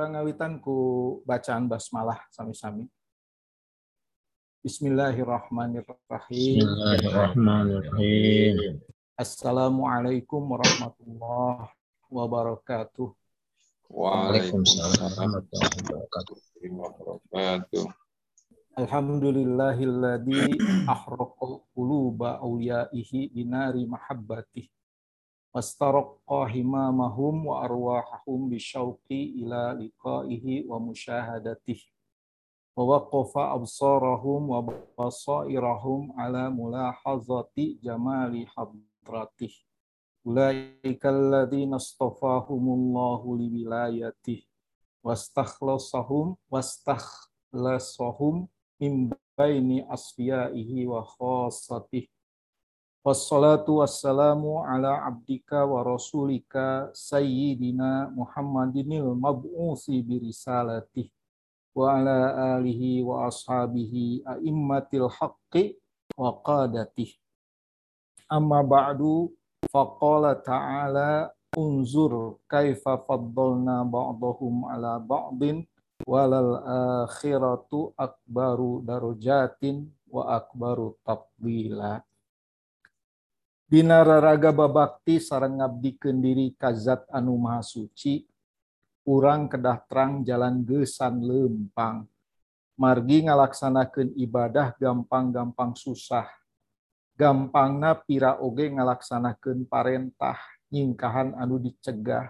Orang ngawitan ku bacaan basmalah sami-sami. Bismillahirrahmanirrahim. Bismillahirrahmanirrahim. Assalamualaikum warahmatullahi wabarakatuh. Waalaikumsalam warahmatullahi wabarakatuh. Alhamdulillahilladzi ahraqal quluba awliyaihi binari mahabbatih. Wastaraqqa himamahum wa arwahahum bisyauqi ila liqaihi wa musyahadatih. Wa waqafa absarahum wa basairahum ala mulahazati jamali hadratih. Ulaika alladzina astafahumullahu liwilayatih. Wastakhlasahum wastakhlasahum min baini asfiyaihi wa khassatih. Wassalatu wassalamu ala abdika wa rasulika sayyidina Muhammadinil mab'usi birisalatih wa ala alihi wa ashabihi a'immatil haqqi wa qadatih. Amma ba'du faqala ta'ala unzur kaifa faddalna ba'dahum ala ba'din walal akhiratu akbaru darujatin wa akbaru tafdila. Dina raraga babakti sareng ngabdikeun diri kazat anu maha suci urang kedah terang jalan gesan lempang. Margi ngalaksanakeun ibadah gampang-gampang susah. Gampangna pira oge ngalaksanakeun parentah nyingkahan anu dicegah.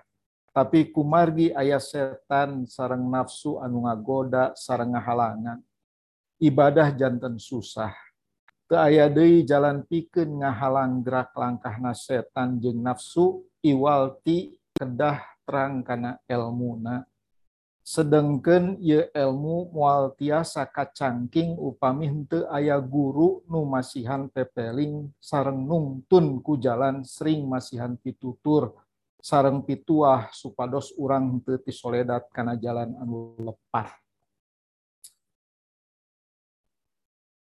Tapi kumargi ayah setan sarang nafsu anu ngagoda sarang ngahalangan. Ibadah jantan susah aya deui jalan pikeun ngahalang gerak langkahna setan jeung nafsu iwalti kedah terang kana elmuna sedengkeun ieu ilmu moal tiasa kacangking upami henteu aya guru nu masihan pepeling sareng nungtun ku jalan sering masihan pitutur sareng pituah supados urang teu tisoledat kana jalan anu lepat.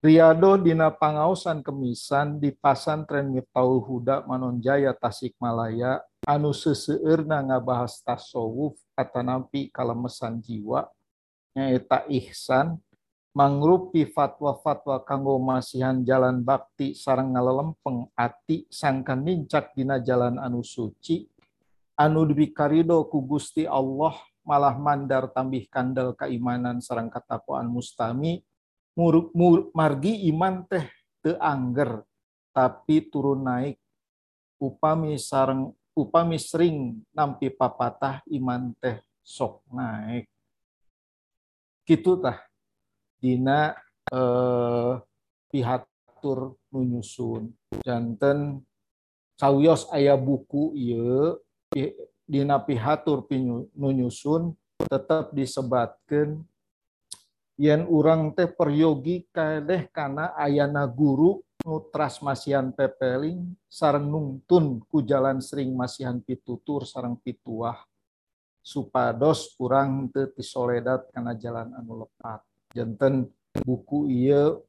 Riado dina pangaosan kemisan di pasantren Miftahul Huda Manonjaya Tasikmalaya anu seseueurna ngabahas tasawuf atanampi kalemesan jiwa nyaeta ihsan mangrupi fatwa-fatwa kanggo masihan jalan bakti sareng ngalelempeng ati sangkan nincak dina jalan anu suci anu dibikarido ku Gusti Allah malah mandar tambih kandel keimanan sarang katapoan mustami mur, mur, margi iman teh teu angger tapi turun naik. Upami sareng upami sering nampi papatah iman teh sok naik. Kitu tah. Dina eh, pihatur nunyusun janten sawios aya buku ieu dina pihatur nunyusun tetap disebatkan yen urang teh peryogi kadeh kana ayana guru nutras masihan pepeling sareng nungtun ku jalan sering masihan pitutur sareng pituah. Supados urang teu tisoledat kana jalan anu lepat. Janten buku ieu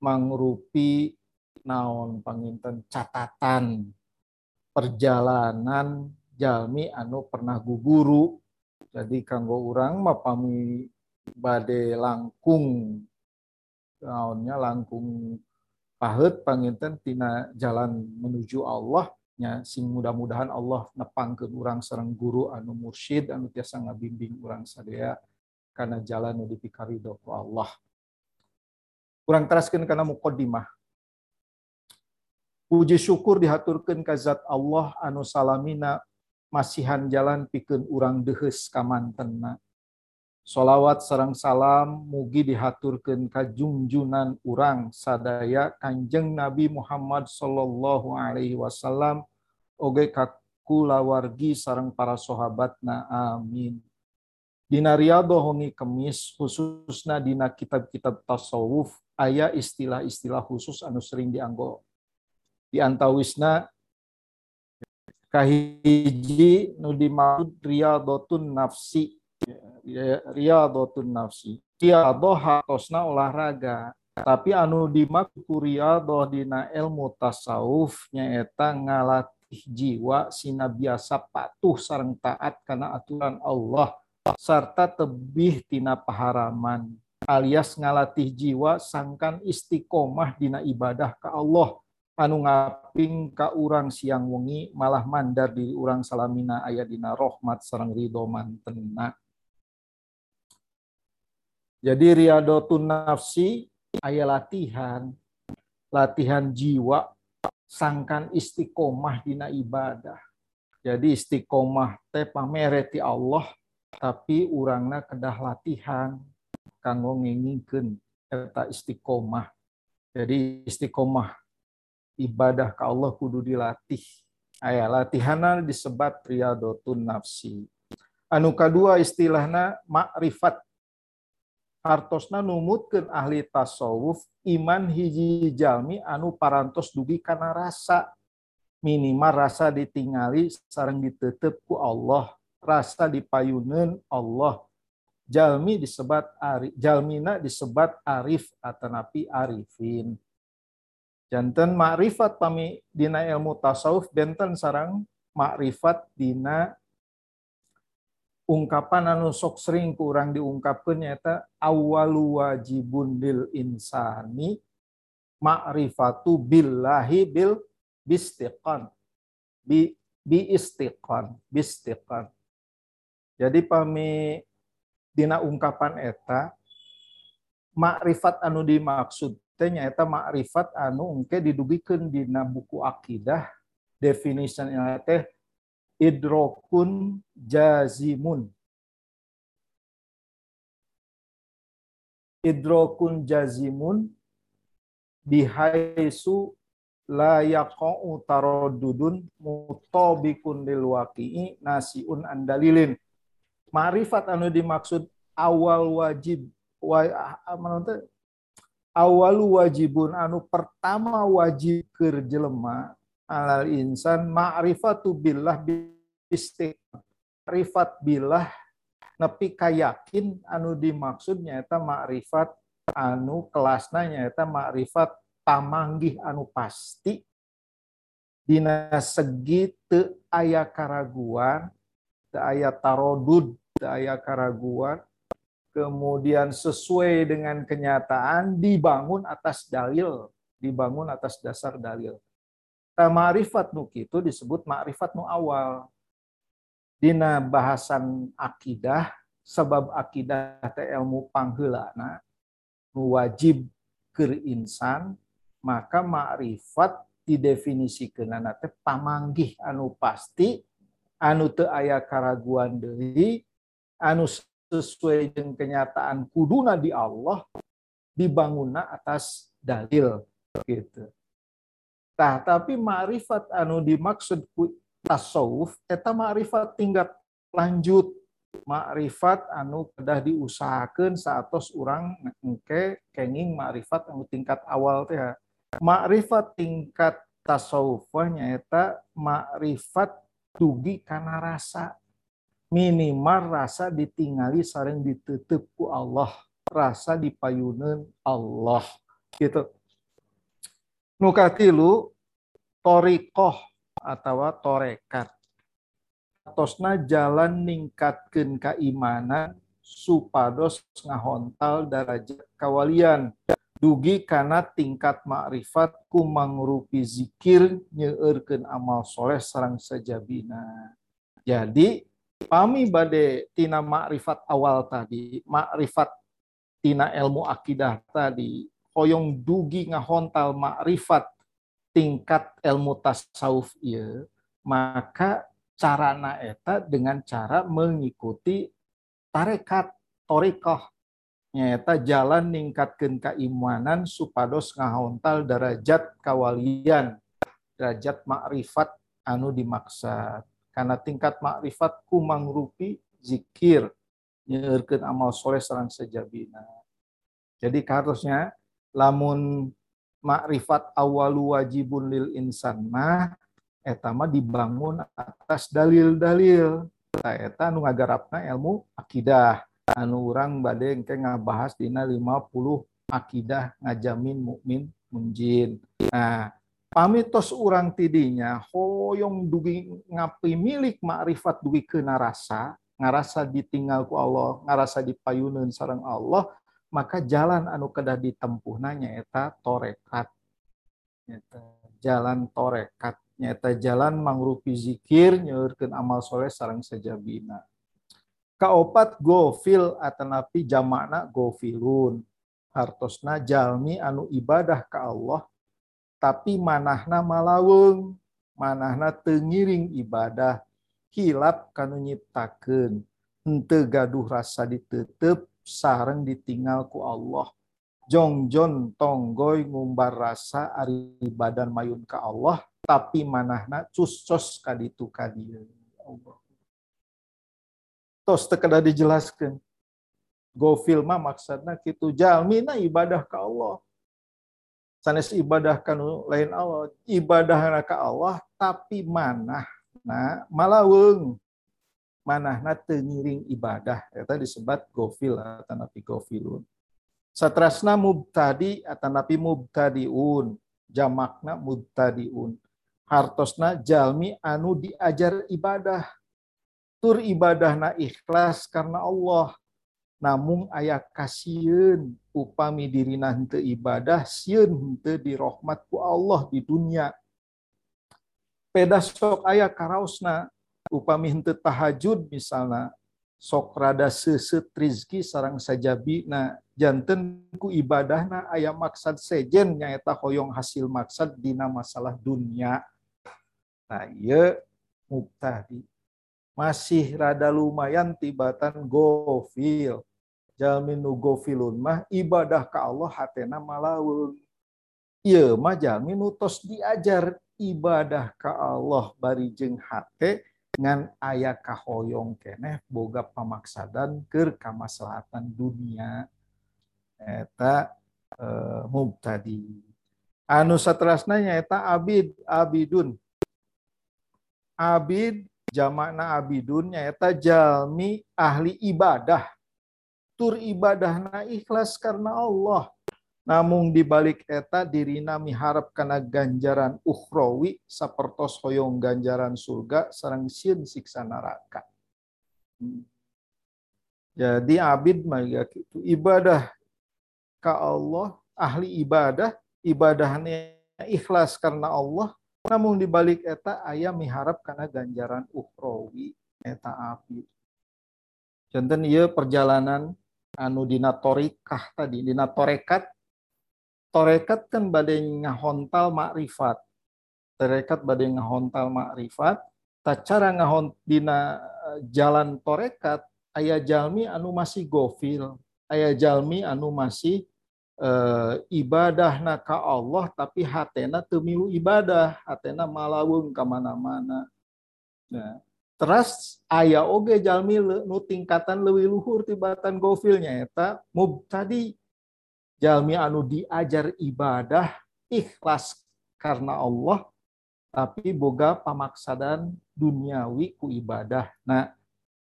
mangrupi naon panginten catatan perjalanan jalmi anu pernah guguru jadi kanggo urang mapami bade langkung naonnya langkung pahet panginten tina jalan menuju Allah nya sing mudah-mudahan Allah nepangkeun urang sareng guru anu mursyid anu tiasa ngabimbing urang sadaya kana jalan nu dipikarido ku Allah. Urang teraskeun kana muqaddimah. Puji syukur dihaturkeun ka zat Allah anu salamina masihan jalan pikeun urang deheus kamantenna. Solawat sarang salam mugi dihaturkeun ka junjunan urang sadaya Kanjeng Nabi Muhammad sallallahu alaihi wasallam. Oge ka kulawargi sareng para sahabatna amin. Dina riyadhah kemis khususna dina kitab-kitab tasawuf aya istilah-istilah khusus anu sering dianggo. Di antawisna kahiji nu dimaksud riyadhatun nafsi riyadhatun nafsi. Riyadhah hatosna olahraga. Tapi anu dimaksud riyadhah dina ilmu tasawuf nyaeta ngalatih jiwa sina biasa patuh sareng taat kana aturan Allah serta tebih tina paharaman. Alias ngalatih jiwa sangkan istiqomah dina ibadah ke Allah. Anu ngaping ka urang siang wengi malah mandar di urang salamina ayat dina rahmat sarang ridho mantenna jadi riyadotun nafsi ayat latihan latihan jiwa sangkan istiqomah dina ibadah jadi istiqomah teh pamere ti Allah tapi urangna kedah latihan kanggo ngingikeun eta istiqomah. Jadi istiqomah ibadah ke Allah kudu dilatih. Aya latihanan disebat riyadotun nafsi. Anu kadua istilahna makrifat. Hartosna numutkeun ahli tasawuf iman hiji jalmi anu parantos dugi kana rasa minimal rasa ditingali sarang ditetep ku Allah rasa dipayunen Allah jalmi disebat arif, jalmina disebat arif atau napi arifin. Janten makrifat pami dina ilmu tasawuf benten sarang makrifat dina ungkapan anu sok sering kurang diungkapkan nyata awalu wajibun lil insani makrifatu billahi bil bistiqan. Bi bi istiqan bistiqan. Jadi pami dina ungkapan eta makrifat anu dimaksud teh nyaeta makrifat anu engke didugikeun dina buku akidah definisinya teh idrokun jazimun. Idrokun jazimun bihaisu la yaqa'u taraddudun mutabikun lil waqi'i nasiun andalilin Ma'rifat anu dimaksud awal wajib wa, awalu wajibun anu pertama wajib ke jelema alal insan ma'rifatu billah istiqam ma'rifat billah nepi kayakin anu dimaksudnya eta ma'rifat anu kelasna nyaeta ma'rifat pamanggih anu pasti dina segi teu aya karaguan teu aya tarodud daya keraguan, kemudian sesuai dengan kenyataan dibangun atas dalil, dibangun atas dasar dalil. Nah, ma'rifat nu itu disebut ma'rifat nu awal. Dina bahasan akidah, sebab akidah teh ilmu pangheulana nu wajib ke insan, maka ma'rifat didefinisikan teh pamanggih anu pasti anu teu aya karaguan deui anu sesuai dengan kenyataan kuduna di Allah dibangunna atas dalil gitu. Nah, tapi ma'rifat anu dimaksud tasawuf eta ma'rifat tingkat lanjut. Ma'rifat anu kedah diusahakan saatos orang engke kenging ma'rifat anu tingkat awal teh. Ma'rifat tingkat tasawufnya eta ma'rifat dugi karena rasa. Minimal rasa ditinggali saring ditutup ku Allah rasa dipayunen Allah gitu nukatilu torikoh atau torekat. Tosna jalan ningkatkan keimanan supados ngahontal darajat kawalian. Dugi karena tingkat makrifat ku mangrupi zikir nyeurkeun amal soleh sarang sajabina. Jadi pami bade tina makrifat awal tadi, makrifat tina ilmu akidah tadi, hoyong dugi ngahontal makrifat tingkat ilmu tasawuf iya, maka carana eta dengan cara mengikuti tarekat torikoh nyata jalan ningkatkan keimanan supados ngahontal derajat kawalian derajat makrifat anu dimaksud karena tingkat makrifat ku mangrupi zikir nyeurkeun amal soleh sareng sejabina. Jadi harusnya lamun makrifat awalu wajibun lil insan mah eta mah dibangun atas dalil-dalil. Nah, eta nu ngagarapna ilmu akidah. Anu urang bade engke ngabahas dina 50 akidah ngajamin mukmin munjin. Nah, pamitos urang tidinya hoyong dugi ngapi milik makrifat dugi kena rasa ngarasa ditinggal ku Allah ngarasa dipayunan sarang Allah maka jalan anu kedah ditempuh nanya eta torekat jalan torekat. Nyata jalan mangrupi zikir nyeurkeun amal soleh sarang sajabina. Kaopat gofil atanapi jamakna gofilun. Hartosna jalmi anu ibadah ke Allah tapi manahna malaweng. Manahna tengiring ibadah. Hilap kanu nyiptakeun. Henteu gaduh rasa ditetep sareng ditinggal ku Allah. Jongjon tonggoy ngumbar rasa ari badan mayun ke Allah tapi manahna cusos kaditu kadieu Allah. Tos teu dijelaskan gofil mah maksudna kitu jalmina ibadah ke Allah. Sanes ibadah kanu lain Allah ibadah ka Allah tapi manah nah malaweng manahna teu ngiring ibadah. Eta disebut gofil atanapi gofilun. Satrasna mubtadi atanapi mubtadiun. Jamakna mubtadiun. Hartosna jalmi anu diajar ibadah. Tur ibadahna ikhlas karena Allah. Namun ayah kasieun upami dirina henteu ibadah sieun henteu dirahmat ku Allah di dunia. Peda sok aya karaosna upami henteu tahajud misalnya sok rada seuseut rizki sarang sajabina janten ku ibadahna aya maksad sejen nyaeta hoyong hasil maksad dina masalah dunia. Nah ieu mubtadi masih rada lumayan tibatan gofil. Jalmi nu gofilun mah ibadah ka Allah hatena malawun ieu mah jalmi nu tos diajar ibadah ka Allah bari jeung hate ngan aya kahoyong keneh boga pamaksadan keur kamaslahatan dunia. Eta e, mubtadi. Anu satrasna nyaeta abid abidun. Abid jamakna abidun nyaeta jalmi ahli ibadah. Tur ibadahna ikhlas karena Allah namun dibalik eta dirina miharap karena ganjaran ukhrawi sapertos hoyong ganjaran surga sarang sieun siksa neraka. Jadi abid mah ya gitu ibadah ka Allah ahli ibadah ibadahnya ikhlas karena Allah namun dibalik eta ayam miharap karena ganjaran ukhrawi. Eta abid. Contoh ia perjalanan anu dina torikah tadi dina torekat kan badai ngahontal makrifat. Torekat badai ngahontal makrifat. Tak cara ngahon dina eh, jalan torekat ayah jalmi anu masih gofil. Ayah jalmi anu masih uh, ibadah naka Allah tapi hatena temilu ibadah. Hatena malawung ke mana-mana nah Terus ayah oge jalmi nu tingkatan lebih luhur tibatan gofilnya eta mubtadi jalmi anu diajar ibadah ikhlas karena Allah tapi boga pamaksadan duniawi ku ibadah. Nah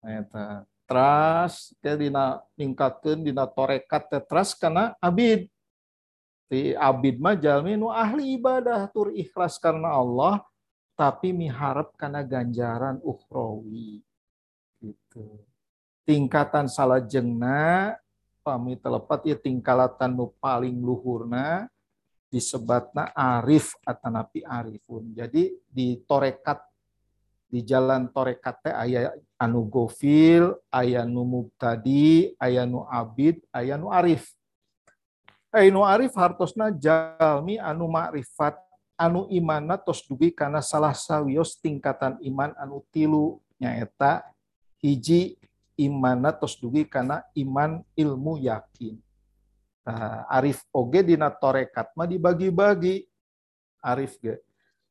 eta teras ke dina ningkatkeun dina torekat tetras karena abid. Di abid mah jalmi nu ahli ibadah tur ikhlas karena Allah tapi miharap karena ganjaran ukhrawi. Gitu. Tingkatan salah jengna pami telepat ya tingkalatan nu paling luhurna disebatna arif atau napi arifun. Jadi di torekat di jalan torekat teh aya anu gofil aya nu mubtadi aya nu abid aya nu arif. Anu arif hartosna jalmi anu makrifat anu iman tos dugi karena salah sawios tingkatan iman anu tilu nyaeta hiji iman tos dugi karena iman ilmu yakin. Nah, arif oge dina torekat mah dibagi-bagi. Arif ge.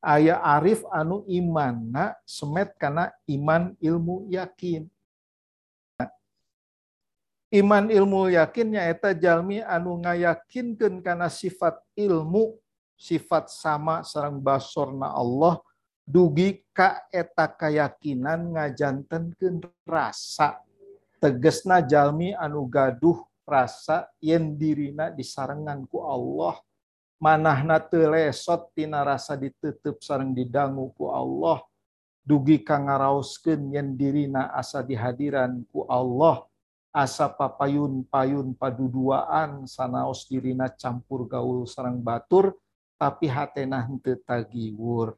Aya arif anu imanna semet karena iman ilmu yakin. Iman ilmu yakin nyaeta jalmi anu ngayakinkeun karena sifat ilmu sifat sama sarang basorna Allah dugi ka eta keyakinan ngajantenkeun rasa tegesna jalmi anu gaduh rasa yen dirina disarengan ku Allah. Manahna teu lesot tina rasa ditutup sareng didangu ku Allah. Dugi kang ngaraoskeun yen dirina asa dihadiran ku Allah. Asa papayun-payun paduduaan sanaos dirina campur gaul sarang batur tapi hatena henteu tagiwur.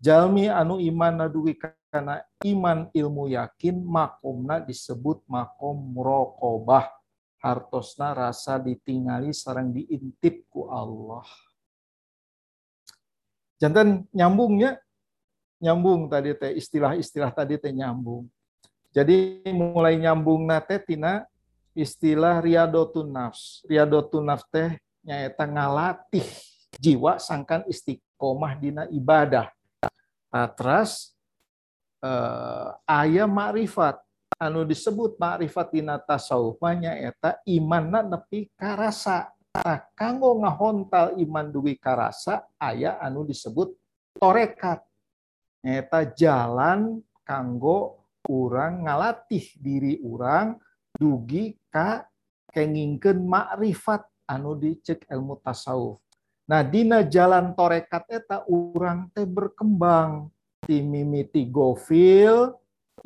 Jalmi anu iman dugi kana iman ilmu yakin makomna disebut makom muraqabah hartosna rasa ditingali sarang diintip ku Allah jantan nyambungnya nyambung tadi teh istilah-istilah tadi teh nyambung. Jadi mulai nyambung nate tina istilah riyadotun nafs. Riyadotun nafs teh nyaeta ngalatih jiwa sangkan istiqomah dina ibadah. Patras eh, ayah makrifat anu disebut makrifat dina tasawuf nyaeta imanna nepi karasa. Nah, kanggo ngahontal iman duwi karasa ayah anu disebut torekat nyata jalan kanggo orang ngalatih diri orang dugi ka kengingkeun makrifat anu dicek ilmu tasawuf. Nah dina jalan torekat eta orang teh berkembang timimiti gofil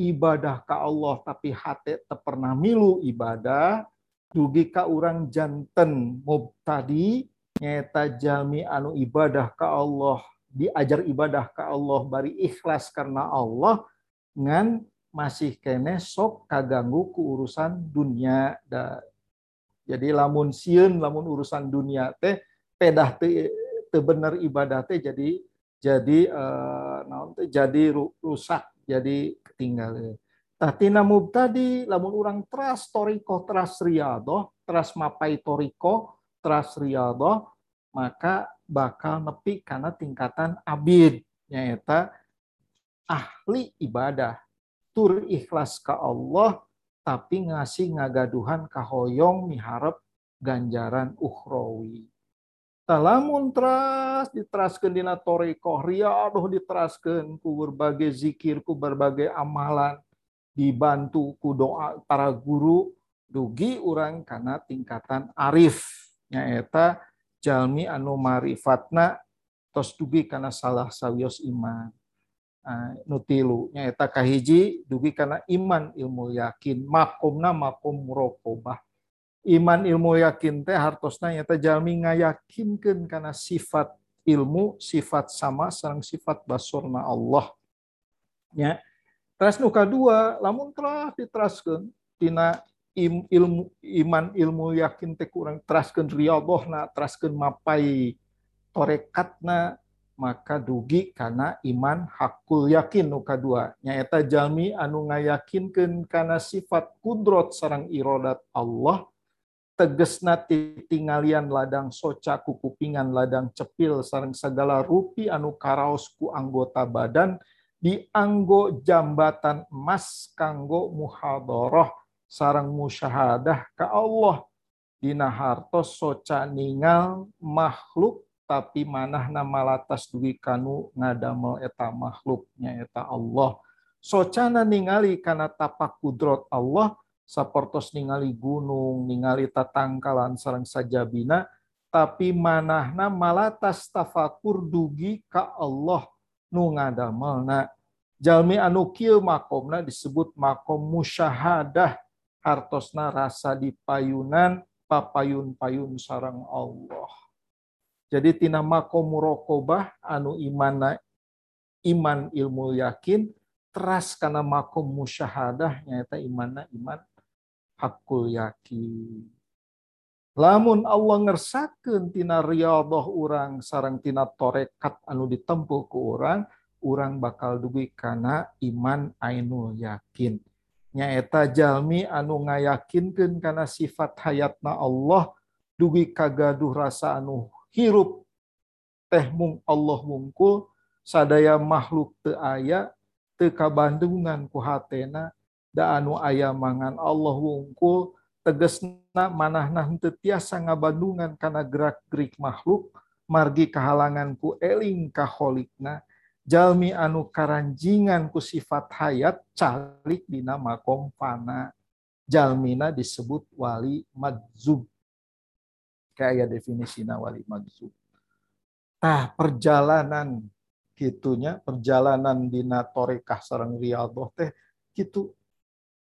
ibadah ka Allah tapi hati pernah milu ibadah dugi ka orang janten mubtadi nyata jalmi anu ibadah ka Allah diajar ibadah ke Allah bari ikhlas karena Allah ngan masih kene sok kaganggu ke urusan dunia da. Jadi lamun sieun lamun urusan dunia teh pedah teh te bener ibadah teh jadi jadi uh, jadi rusak jadi ketinggalan. Tatina mubtadi lamun orang teras toriko teras riadoh teras mapai toriko teras riadoh maka bakal nepi karena tingkatan abid nyata ahli ibadah. Tur ikhlas ke Allah tapi ngasih ngagaduhan kahoyong miharap ganjaran ukhrawi Talamun teras diteraskan dina toriko riadoh diteraskan ku berbagai zikir ku berbagai amalan. Dibantu ku doa para guru dugi orang karena tingkatan arif. Nyaeta jalmi anu marifatna tos dugi karena salah sawios iman. Uh, nutilu nyaeta kahiji dugi karena iman ilmu yakin makomna makom murokobah iman ilmu yakin teh hartosna nyata jalmi ngayakinkeun karena sifat ilmu sifat sama sareng sifat basurna Allah. Nya Terus nuka dua, lamun telah diteraskan tina im, ilmu iman ilmu yakin teh kurang teraskeun riyadhna teraskeun mapai torekatna maka dugi karena iman hakul yakin nu kadua. Nyaeta jalmi anu ngayakinkeun kana sifat kudrot sarang irodat Allah tegesna tingalian ladang soca ku kupingan ladang cepil sarang segala rupi anu karaos ku anggota badan dianggo jambatan emas kanggo muhadharah sarang musyahadah ke Allah. Dina hartos soca ningal makhluk tapi manahna malatas dugi kanu ngadamel eta makhluknya eta Allah. Socana ningali karena tapak kudrot Allah saportos ningali gunung ningali tatangkalan sarang sajabina tapi manahna malatas tafakur dugi ka Allah nu ngadamelna jalmi anu kieu makomna disebut makom musyahadah hartosna rasa di payunan papayun-payun sarang Allah. Jadi tina makom murokobah anu imana iman ilmu yakin teras karena makom musyahadah nyata imana iman hakul yakin. Lamun Allah ngersakeun tina riyadhah urang sarang tina torekat anu ditempuh ku urang, urang bakal dugi kana iman ainul yakin nyaeta jalmi anu ngayakinkeun kana sifat hayatna Allah dugi kagaduh rasa anu hirup teh mung Allah mungkul sadaya makhluk teu aya teu kabandungan ku hatena da anu aya mangan Allah wungkul tegesna manahna henteu tiasa ngabandungan kana gerak-gerik makhluk margi kahalangan ku eling kaholikna. Jalmi anu karanjingan ku sifat hayat calik dina makom fana jalmina disebut wali madzub. Kayak definisinya wali madzub. Tah perjalanan gitunya perjalanan dina torekah sareng riyadhah teh gitu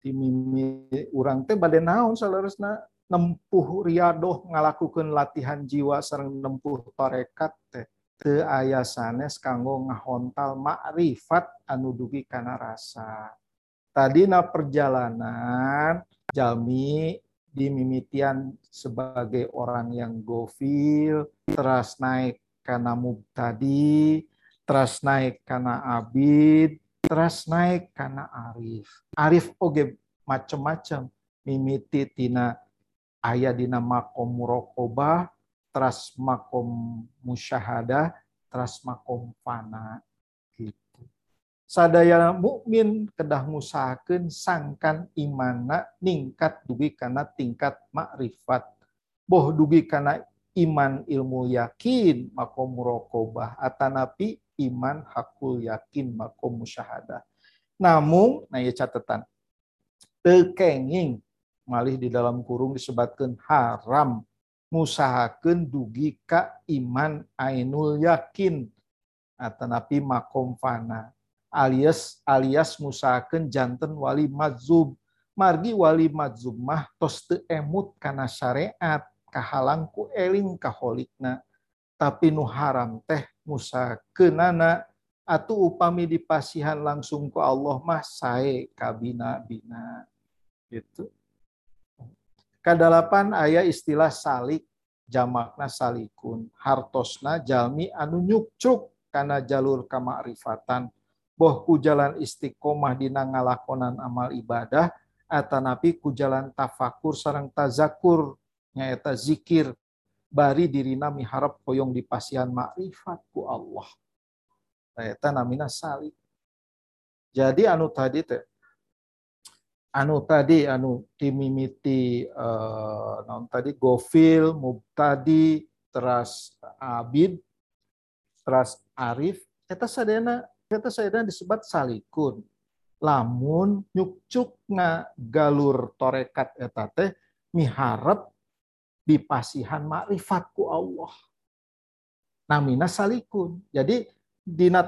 di mimi urang teh bade naon salaresna? Nempuh riadoh ngalakukan latihan jiwa sareng nempuh torekat teh. Teu aya sanes kanggo ngahontal makrifat anu kana rasa tadina perjalanan jami dimimitian sebagai orang yang gofil teras naik karena mubtadi teras naik karena abid, teras naik karena arif. Arif oge macam-macam mimiti tina ayah dina makom murokobah, teras makom musyahadah, teras makom fana gitu. Sadaya mukmin kedah musahakeun sangkan imana ningkat dugi karena tingkat makrifat. Boh dugi karena iman ilmu yakin makom murokobah atanapi iman hakul yakin makom musyahadah. Namun, nah ya catatan, tekenging malih di dalam kurung disebutkan haram musahakan dugi ka iman ainul yakin. Atanapi makom fana alias alias musahakan janten wali madzub margi wali madzub mah tos emut kana syariat kahalangku eling kaholikna tapi nu haram teh musa kenana? Atau upami dipasihan langsung ke Allah mah sae kabina bina gitu. Kadalapan ayat istilah salik jamakna salikun. Hartosna jalmi anu nyukcuk karena jalur kamakrifatan. Boh ku jalan istiqomah dina ngalakonan amal ibadah atanapi ku jalan tafakur sarang tazakur nyaeta zikir bari dirina miharap koyong dipasian makrifat ku Allah. Eta namina salik. Jadi anu tadi teh anu tadi anu dimimiti uh, non tadi gofil, mubtadi, teras abid, teras arif, eta sadena eta sadena disebut salikun. Lamun nyukcuk nga galur torekat eta teh miharap dipasihan makrifatku Allah. Namina salikun. Jadi dina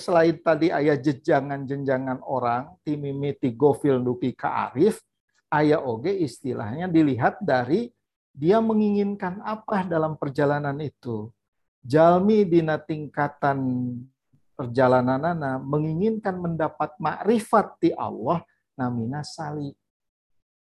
selain tadi ayah jejangan-jenjangan orang timimiti gofil duki ka arif ayah oge istilahnya dilihat dari dia menginginkan apa dalam perjalanan itu jalmi dina tingkatan perjalanan anak menginginkan mendapat makrifat di Allah namina salik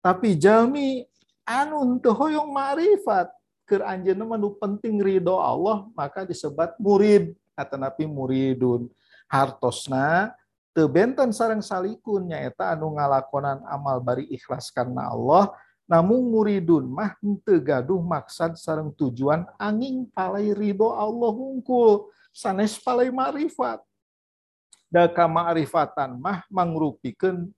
tapi jalmi anu teu hoyong ma'rifat keur anjeunna penting ridho Allah maka disebut murid. Atanapi muridun. Hartosna teu benten sareng salikun nyaeta anu ngalakonan amal bari ikhlas karena Allah. Namun muridun mah teu gaduh maksad sareng tujuan angin palai ridho Allah hungkul sanes palai ma'rifat da ma'rifatan mah mangrupikeun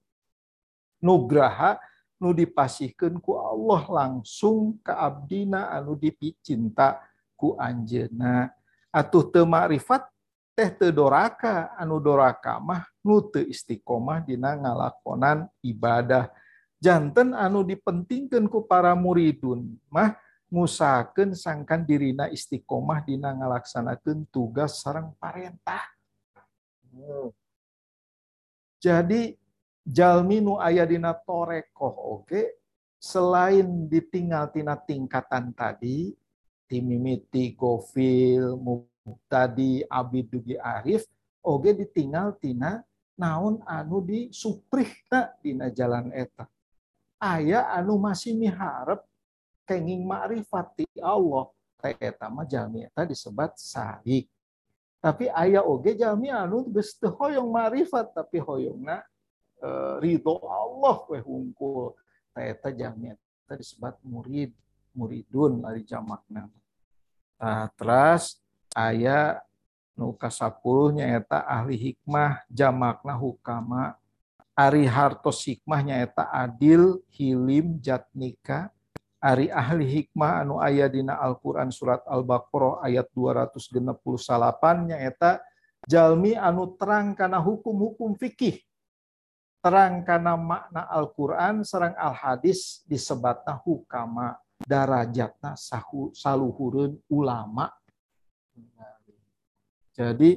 nugraha nu dipasihkan ku Allah langsung ke abdina anu dipicinta ku anjena atuh teu makrifat teh teu doraka anu doraka mah nu teu istiqomah dina ngalakonan ibadah. Janten anu dipentingkan ku para muridun mah ngusahakeun sangkan dirina istiqomah dina ngalaksanakeun tugas sarang parentah. Hmm. jadi jalmi nu aya dina torekoh oke? Selain ditinggal tina tingkatan tadi timimiti gofil tadi abid dugi arif oge ditinggal tina naon anu di suprihna dina jalan eta. Aya anu masih miharep kenging makrifat Allah eta mah jalmi eta disebut salik tapi ayah oge jalmi anu teu hoyong makrifat tapi hoyongna ridho Allah kue hungkul eta jamnya tadi disebut murid muridun dari jamakna. Nah, terus ayat nuka sapuluhnya eta ahli hikmah jamakna hukama. Ari hartos hikmahnya eta adil hilim jatnika Ari ahli hikmah anu ayat dina Al-Quran surat Al-Baqarah ayat 268 nyaeta jalmi anu terang karena hukum-hukum fikih terang karena makna Al-Quran serang Al-Hadis disebatna hukama darajatna saluhurun ulama. Jadi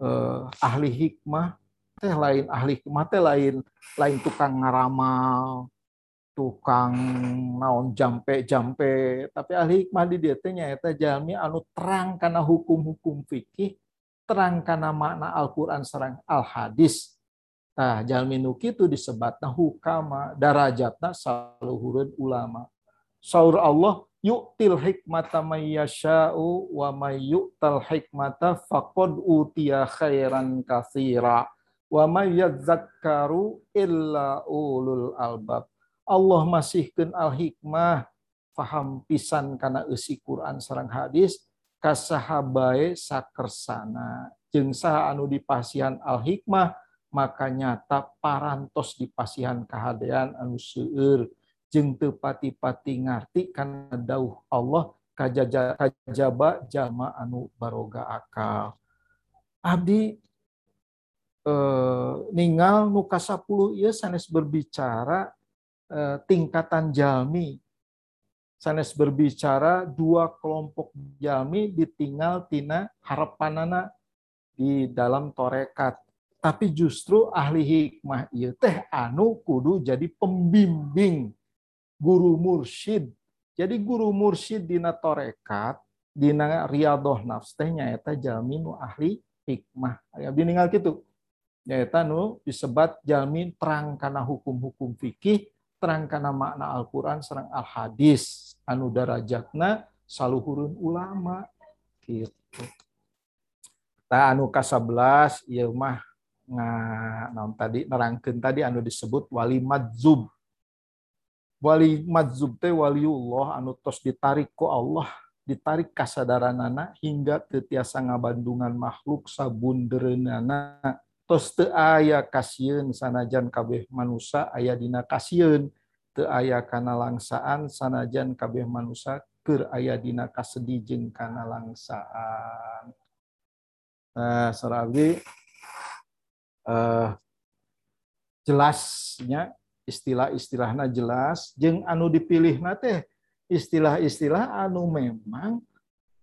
eh, ahli hikmah teh lain ahli hikmah teh lain lain tukang ngaramal tukang naon jampe-jampe tapi ahli hikmah di dia teh nyaeta jalmi anu terang karena hukum-hukum fikih terang karena makna Al-Qur'an serang al-hadis nah jalmi nu kitu disebatna hukama darajatna saluhurun ulama. Saur Allah yu'til hikmata may yasha'u wa may yu'tal hikmata faqad utiya khairan katsira wa may yadzakkaru illa ulul albab. Allah masihkeun al hikmah faham pisan kana isi Quran sareng hadis kasahabae sakersana. Jeung saha anu dipasihan al hikmah maka nyata parantos dipasihan kahadean anu seueur jeung teu pati-pati ngarti kana dauh Allah kajaba jama anu baroga akal abdi eh, ningal nu ka 10 ieu sanes berbicara Eh, tingkatan jalmi. Sanes berbicara dua kelompok jalmi ditinggal tina harapanana di dalam torekat. Tapi justru ahli hikmah iya teh anu kudu jadi pembimbing guru mursyid. Jadi guru mursyid dina torekat dina riadoh nafs teh nyaeta jalmi nu ahli hikmah. Aya biningal kitu. Nyaeta nu disebat jalmi terang karena hukum-hukum fikih terang karena makna Al-Quran serang Al-Hadis anu darajatna saluhurun ulama gitu. Ta anu ka-11 ieu mah nga tadi nerangkeun tadi anu disebut wali madzub. Wali madzub teh waliullah anu tos ditarik ku Allah ditarik kasadaranana hingga tetiasa ngabandungan makhluk sabundereunana tos teu aya kasieun sanajan kabeh manusia aya dina kasieun teu aya kana langsaan sanajan kabeh manusia keur aya dina kasedih jeung kana langsaan nah sarabi eh, jelasnya istilah-istilahna jelas. Jeung anu dipilih teh istilah-istilah anu memang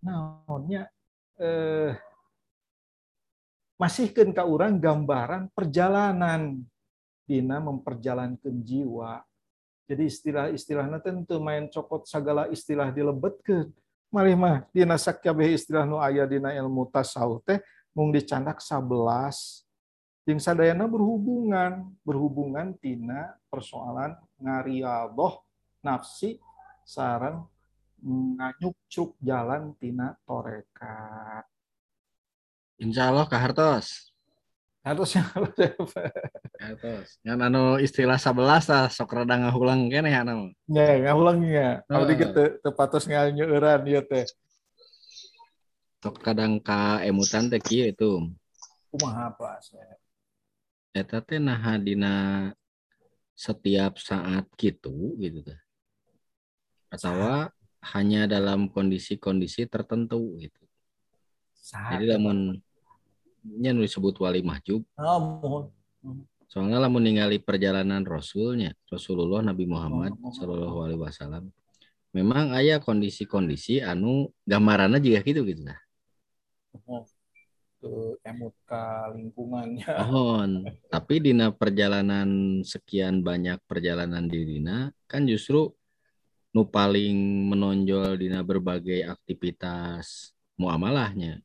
naonnya eh masihkan ke orang gambaran perjalanan. Dina memperjalankan jiwa. Jadi istilah-istilahnya tentu main copot segala istilah dilebetkeun. Malih mah dina sakabeh istilah nu aya dina ilmu tasawuf teh mung dicandak 11 jeung sadayana berhubungan berhubungan tina persoalan ngariadoh nafsi sarang nganyuk jalan tina torekat Insya Allah Kak Hartos. Hartos yang Hartos. Yang anu istilah sebelas lah sok rada ngahulang kene ya anu. Ya, ngahulangnya. Kalau dikit tepatos nganyeueuran ieu teh. Sok kadang ka emutan teh kieu itu. Kumaha pas. Eta teh nah dina setiap saat gitu gitu teh. Atau hanya dalam kondisi-kondisi tertentu gitu. Saat Jadi lamun nya disebut wali mahjub. Oh, Soalnya lah meninggali perjalanan Rasulnya, Rasulullah Nabi Muhammad oh, Shallallahu Alaihi Wasallam. Memang ayah kondisi-kondisi anu gambarannya juga gitu gitu lah. Oh, ke emut ke lingkungannya. Oh, tapi dina perjalanan sekian banyak perjalanan di dina kan justru nu paling menonjol dina berbagai aktivitas muamalahnya.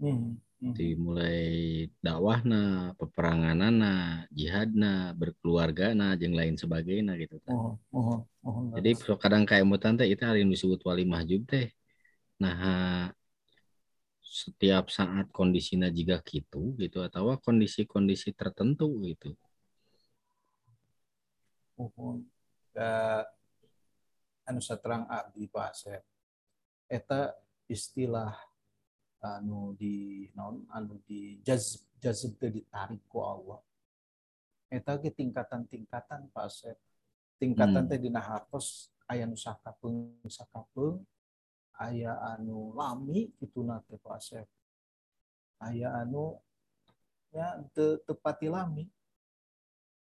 Hmm dimulai dakwahna peperanganana jihadna berkeluargana jeng lain sebagainya gitu kan. Oh, oh, oh, jadi kadang kayak mutan teh itu hari disebut wali mahjub teh nah setiap saat kondisinya jika gitu gitu atau kondisi-kondisi tertentu gitu oh, oh. Da, anu saterang abdi Pak Asep eta istilah anu di non anu di jazb jazb ditarik ku Allah eta ge tingkatan-tingkatan Pak Asep tingkatan hmm. teh dina hartos aya nu sakapeung sakapeung aya anu lami kitu teh Pak Asep aya anu ya te tepati lami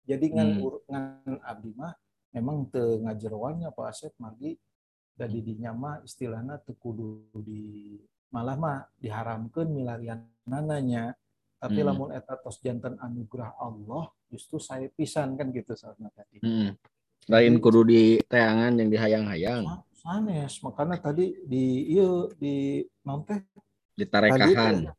jadi ngan hmm. ngan abdi mah memang te ngajeroannya Pak Asep magi dari dinya mah istilahnya teu kudu di malah mah diharamkan milarian nananya tapi Hmm. lamun eta tos jantan anugerah Allah justru saya pisan kan gitu soalnya tadi Hmm. Lain kudu di teangan yang dihayang-hayang, Sa- sanes makanya tadi di iya di naon teh. Ditarekahan.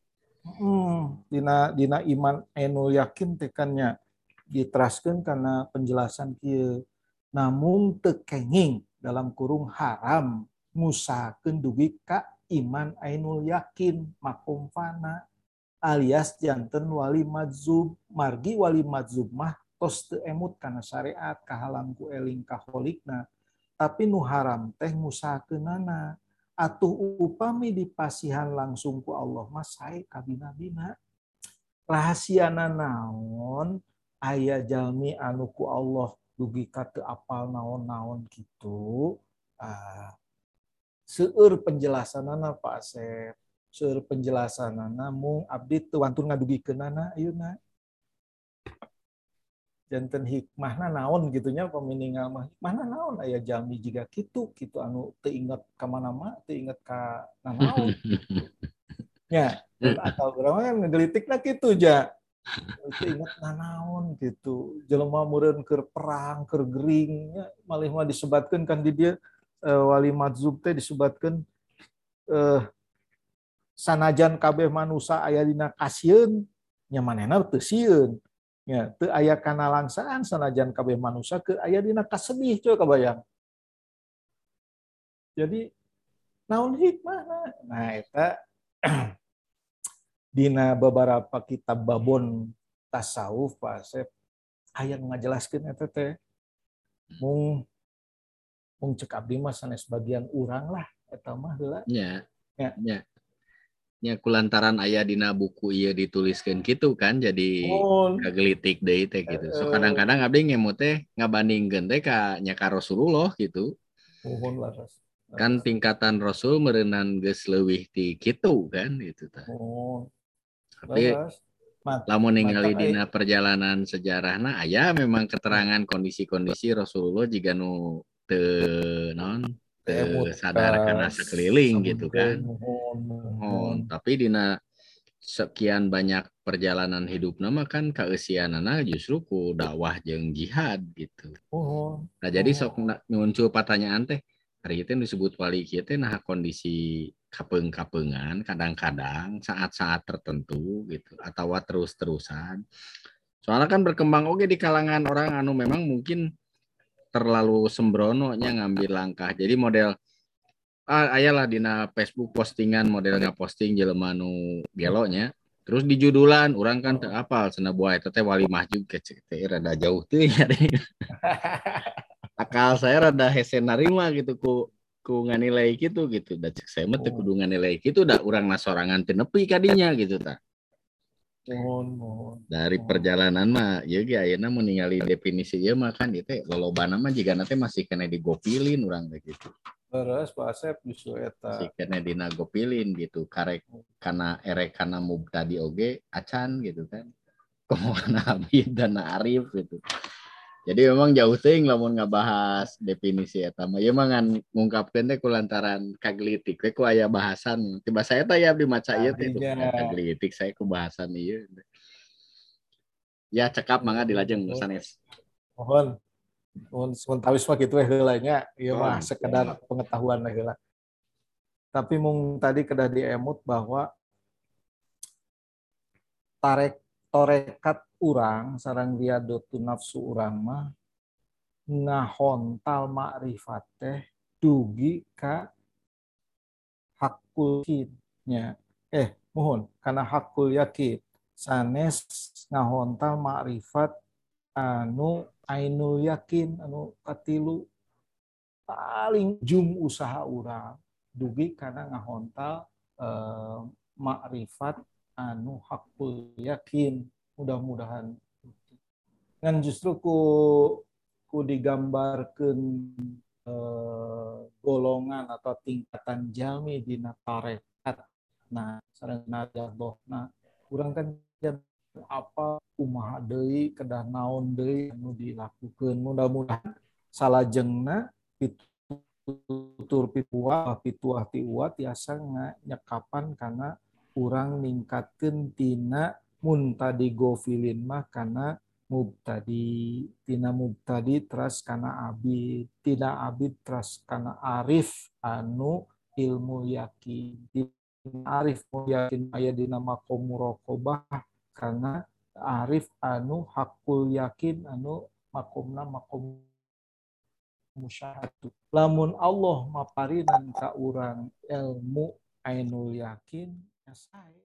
Hmm, dina dina iman enu yakin tekannya diteraskan karena penjelasan kieu. Namun tekenging dalam kurung haram ngusahakeun dugi ka iman ainul yakin makum fana alias janten wali madzub margi wali madzub mah tos teu emut kana syariat kahalang ku eling kaholikna tapi nu haram teh ngusahakeunana. Atuh upami dipasihan langsung ku Allah mas sae kabina-bina rahasiana naon aya jalmi anu ku Allah dugi ka teu apal naon-naon gitu ah seueur penjelasanana Pak Asep. Seueur penjelasanana mung abdi teu wantun ngadugikeunana ayeuna janten hikmahna naon? gitunya paminingal mah hikmahna naon aya jalmi jiga kitu? Kitu anu teu inget ka mana mah teu inget ka nanaon ya atau berapa kan ngegelitikna kitu ja. Teu inget nanaon gitu. Jelema meureun keur perang keur gering nya malih mah disebatkeun kan di dia eh, wali madzub teh disebatkeun eh sanajan kabeh manusia aya dina kasieun nya manehna teu sieun Ya, teu aya kana langsaan sanajan kabeh manusia ke aya dina kasedih coy kabayang. Jadi naon hikmahna? Nah, eta dina beberapa kitab babon tasawuf Pak Asep aya nu ngajelaskeun eta teh. Mung mung cek abdi mah sanes bagian urang lah eta mah heula. Ya. Ya. Ya. Ya kulantaran aya dina buku ieu dituliskeun gitu kan jadi Oh, kagelitik deui teh gitu. So kadang-kadang abdi ngemu teh ngabandingkeun teh ka nya ka Rasulullah gitu. mohon lah. Kan tingkatan Rasul meureunan geus leuwih ti kitu kan gitu tah. Mohon. Tapi. Mat- lamun ningali dina perjalanan sejarahna aya memang keterangan kondisi-kondisi Rasulullah jika nu teu naon Emut sadar ka kana sekeliling gitu kan. Mohon, mohon. Oh, tapi dina sekian banyak perjalanan hidup nama kan keusianana justru ku dakwah jeung jihad gitu. Mohon. Nah jadi Oh. sok muncul pertanyaan teh hari itu disebut wali teh nah kondisi kapeng-kapengan kadang-kadang saat-saat tertentu gitu atau terus-terusan. Soalnya kan berkembang oke di kalangan orang anu memang mungkin terlalu sembrono nya ngambil langkah. Jadi model ah ayalah dina Facebook postingan modelnya posting jelema nu gelonya terus di judulan orang kan teu apal cenah buah eta teh wali mahjub kecek teh rada jauh teh ya akal saya rada hese narima gitu ku ku nganilai gitu gitu. Da cek saya mah teu kudu nganilai gitu da urang nasorangan teu nepi kadinya gitu tah Mohon, mohon. dari Oh. perjalanan mah ya ge ayeuna mun ningali definisi ieu mah kan ieu teh lolobana mah jigana teh masih kena digopilin urang teh gitu Beres Pak Asep justru eta. si kena dina gopilin gitu karek karena erek karena mubtadi oge acan gitu kan komo kana abid dan arif gitu jadi memang jauh ting lamun ngabahas definisi eta mah ieu mah ngan ngungkapkeun teh kulantaran kagelitik we ku aya bahasan tiba saya teh ya abdi maca ieu teh kagelitik saya ku bahasan ieu ya cekap mangga dilajeng sanes Mohon. Mohon sementawis mah gitu we heula nya. Ieu Oh, mah gitu. sekedar pengetahuan we heula. Tapi mung tadi kedah diemut bahwa tarek torekat urang sarang riadatu nafsu urang mah ngahontal makrifat teh dugi ka hakul yakinnya eh mohon karena hakul yakin sanes ngahontal makrifat anu ainul yakin anu katilu paling jum usaha urang dugi karena ngahontal eh, makrifat anu hakul yakin mudah-mudahan. Kan justru ku ku digambarkan eh, golongan atau tingkatan jami di tarekat nah sareng nah kurang kan apa kumaha deui kedah naon deui anu dilakukeun mudah-mudahan salajengna pitutur pituah pituah uat tiasa nyekapan karena kurang ningkatkeun tina mun tadi gofilin mah karena mubtadi. Tina mubtadi teras karena abid. Tina abid teras karena arif anu ilmu yakin. Arif yakin aya dina makom muraqabah karena arif anu hakul yakin anu makomna makom musyahadu. Lamun Allah maparinan ka urang ilmu ainul yakin ya